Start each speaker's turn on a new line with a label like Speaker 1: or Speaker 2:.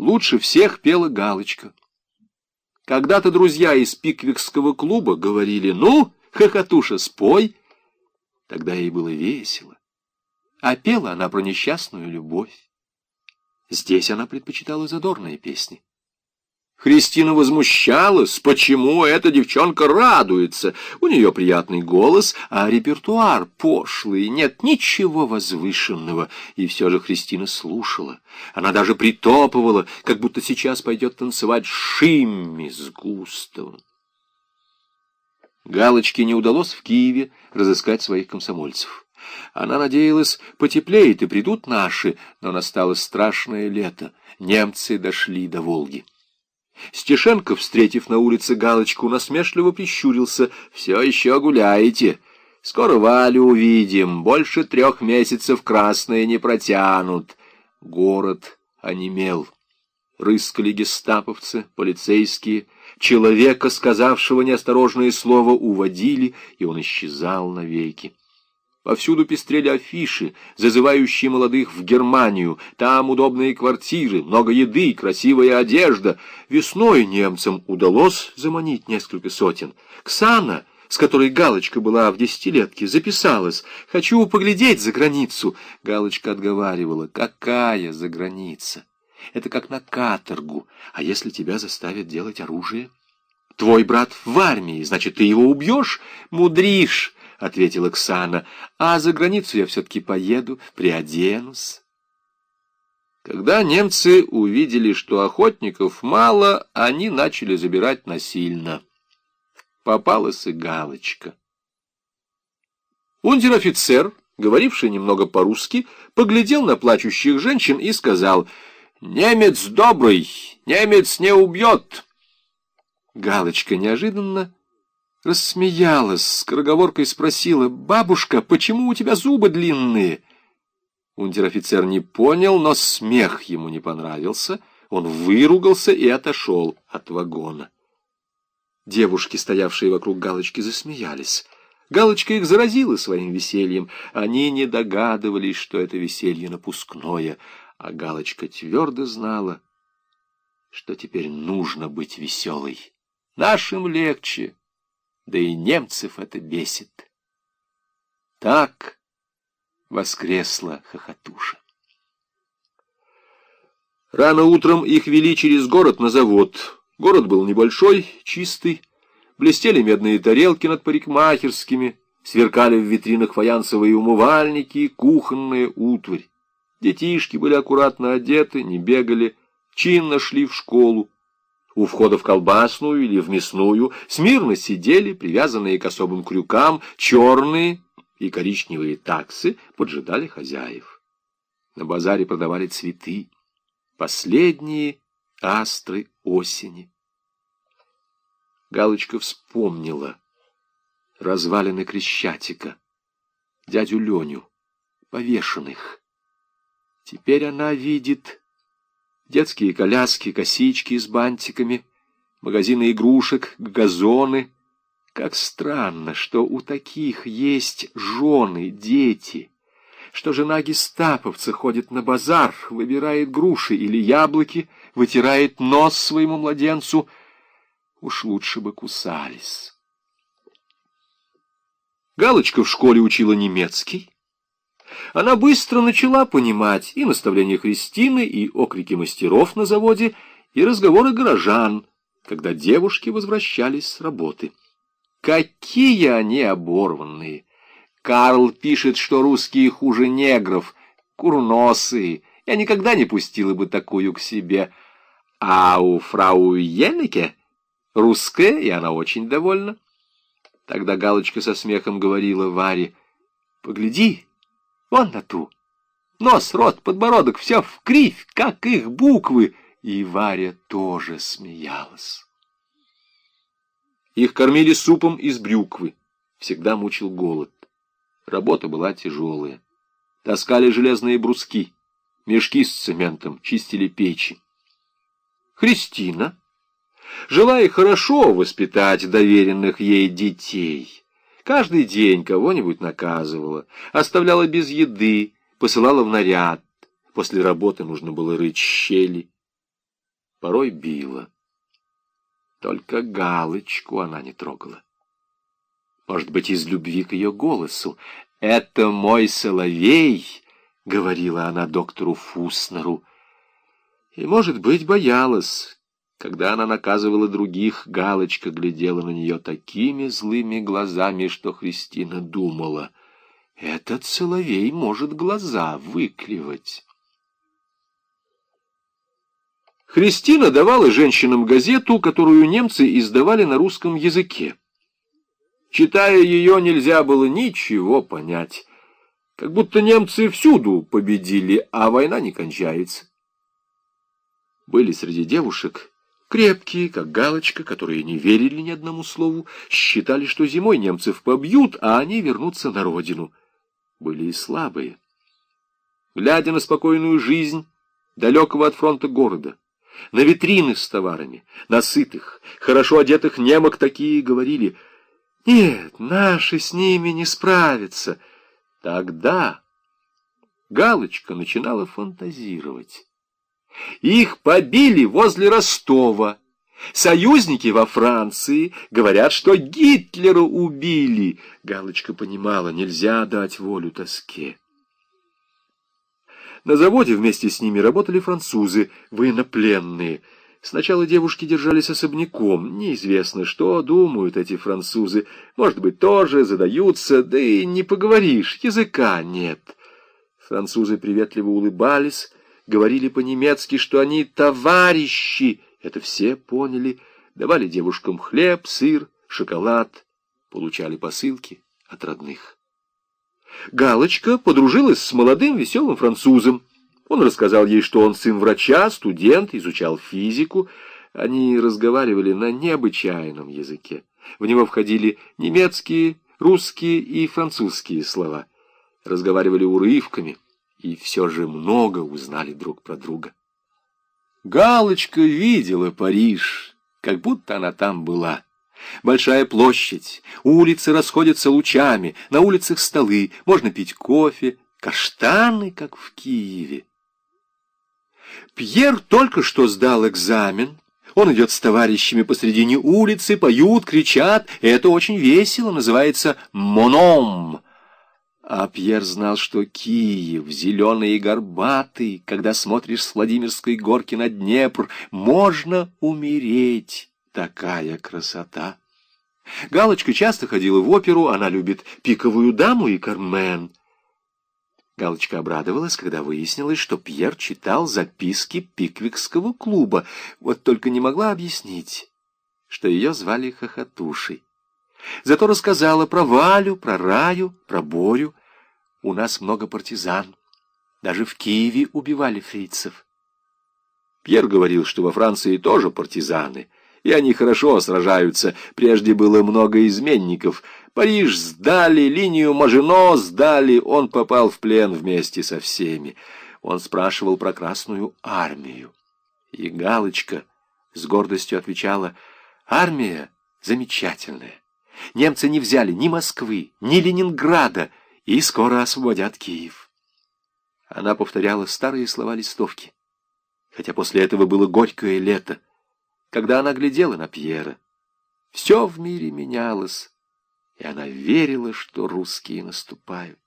Speaker 1: лучше всех пела Галочка. Когда-то друзья из пиквикского клуба говорили, ну, хохотуша, спой. Тогда ей было весело. А пела она про несчастную любовь. Здесь она предпочитала задорные песни. Христина возмущалась, почему эта девчонка радуется. У нее приятный голос, а репертуар пошлый, нет ничего возвышенного. И все же Христина слушала. Она даже притопывала, как будто сейчас пойдет танцевать Шимми с Густавом. Галочке не удалось в Киеве разыскать своих комсомольцев. Она надеялась, потеплеет и придут наши, но настало страшное лето. Немцы дошли до Волги. Стешенко, встретив на улице Галочку, насмешливо прищурился. «Все еще гуляете. Скоро Валю увидим. Больше трех месяцев красные не протянут». Город онемел. Рыскали гестаповцы, полицейские. Человека, сказавшего неосторожное слово, уводили, и он исчезал навеки. Повсюду пестрели афиши, зазывающие молодых в Германию. Там удобные квартиры, много еды, красивая одежда. Весной немцам удалось заманить несколько сотен. Ксана, с которой Галочка была в десятилетке, записалась. «Хочу поглядеть за границу». Галочка отговаривала. «Какая за граница? Это как на каторгу. А если тебя заставят делать оружие?» «Твой брат в армии, значит, ты его убьешь? Мудришь!» — ответила Ксана. «А за границу я все-таки поеду, приоденусь». Когда немцы увидели, что охотников мало, они начали забирать насильно. Попалась и галочка. Унтер-офицер, говоривший немного по-русски, поглядел на плачущих женщин и сказал, «Немец добрый, немец не убьет». Галочка неожиданно Рассмеялась, скороговоркой спросила, «Бабушка, почему у тебя зубы длинные?» Унтер-офицер не понял, но смех ему не понравился. Он выругался и отошел от вагона. Девушки, стоявшие вокруг Галочки, засмеялись. Галочка их заразила своим весельем. Они не догадывались, что это веселье напускное, а Галочка твердо знала, что теперь нужно быть веселой. Нашим легче, да и немцев это бесит. Так воскресла хохотуша. Рано утром их вели через город на завод. Город был небольшой, чистый. Блестели медные тарелки над парикмахерскими, сверкали в витринах фаянсовые умывальники, кухонная утварь. Детишки были аккуратно одеты, не бегали, чинно шли в школу. У входа в колбасную или в мясную смирно сидели, привязанные к особым крюкам, черные и коричневые таксы поджидали хозяев. На базаре продавали цветы, последние астры осени. Галочка вспомнила развалины Крещатика, дядю Леню, повешенных. Теперь она видит детские коляски, косички с бантиками, магазины игрушек, газоны. Как странно, что у таких есть жены, дети, что жена гестаповца ходит на базар, выбирает груши или яблоки, вытирает нос своему младенцу. Уж лучше бы кусались. Галочка в школе учила немецкий, она быстро начала понимать и наставления Христины, и окрики мастеров на заводе, и разговоры горожан, когда девушки возвращались с работы. Какие они оборванные! Карл пишет, что русские хуже негров, курносые. Я никогда не пустила бы такую к себе. А у фрау Енеке русская, и она очень довольна. Тогда Галочка со смехом говорила Варе, «Погляди, Вон на ту. Нос, рот, подбородок, все в кривь, как их буквы. И Варя тоже смеялась. Их кормили супом из брюквы. Всегда мучил голод. Работа была тяжелая. Таскали железные бруски, мешки с цементом, чистили печи. Христина, желая хорошо воспитать доверенных ей детей, Каждый день кого-нибудь наказывала, оставляла без еды, посылала в наряд. После работы нужно было рыть щели. порой била. Только галочку она не трогала. Может быть, из любви к ее голосу. «Это мой соловей!» — говорила она доктору Фуснеру. И, может быть, боялась. Когда она наказывала других, галочка глядела на нее такими злыми глазами, что Христина думала, «Этот соловей может глаза выклевать». Христина давала женщинам газету, которую немцы издавали на русском языке. Читая ее, нельзя было ничего понять. Как будто немцы всюду победили, а война не кончается. Были среди девушек крепкие, как галочка, которые не верили ни одному слову, считали, что зимой немцев побьют, а они вернутся на родину. Были и слабые. Глядя на спокойную жизнь далекого от фронта города, на витрины с товарами, на сытых, хорошо одетых немок такие говорили, «Нет, наши с ними не справятся». Тогда Галочка начинала фантазировать. Их побили возле Ростова. Союзники во Франции говорят, что Гитлера убили. Галочка понимала, нельзя дать волю тоске. На заводе вместе с ними работали французы, военнопленные. Сначала девушки держались особняком. Неизвестно, что думают эти французы. Может быть, тоже задаются, да и не поговоришь, языка нет. Французы приветливо улыбались, говорили по-немецки, что они товарищи. Это все поняли. Давали девушкам хлеб, сыр, шоколад. Получали посылки от родных. Галочка подружилась с молодым веселым французом. Он рассказал ей, что он сын врача, студент, изучал физику. Они разговаривали на необычайном языке. В него входили немецкие, русские и французские слова. Разговаривали урывками и все же много узнали друг про друга. Галочка видела Париж, как будто она там была. Большая площадь, улицы расходятся лучами, на улицах столы, можно пить кофе, каштаны, как в Киеве. Пьер только что сдал экзамен. Он идет с товарищами посредине улицы, поют, кричат. Это очень весело, называется «моном». А Пьер знал, что Киев, зеленый и горбатый, когда смотришь с Владимирской горки на Днепр, можно умереть. Такая красота! Галочка часто ходила в оперу, она любит «Пиковую даму» и «Кармен». Галочка обрадовалась, когда выяснилось, что Пьер читал записки Пиквикского клуба, вот только не могла объяснить, что ее звали Хохотушей. Зато рассказала про Валю, про Раю, про Борю. У нас много партизан. Даже в Киеве убивали фрицев. Пьер говорил, что во Франции тоже партизаны — и они хорошо сражаются. Прежде было много изменников. Париж сдали, линию Мажино сдали, он попал в плен вместе со всеми. Он спрашивал про Красную армию. И Галочка с гордостью отвечала, «Армия замечательная. Немцы не взяли ни Москвы, ни Ленинграда, и скоро освободят Киев». Она повторяла старые слова листовки, хотя после этого было горькое лето когда она глядела на Пьера. Все в мире менялось, и она верила, что русские наступают.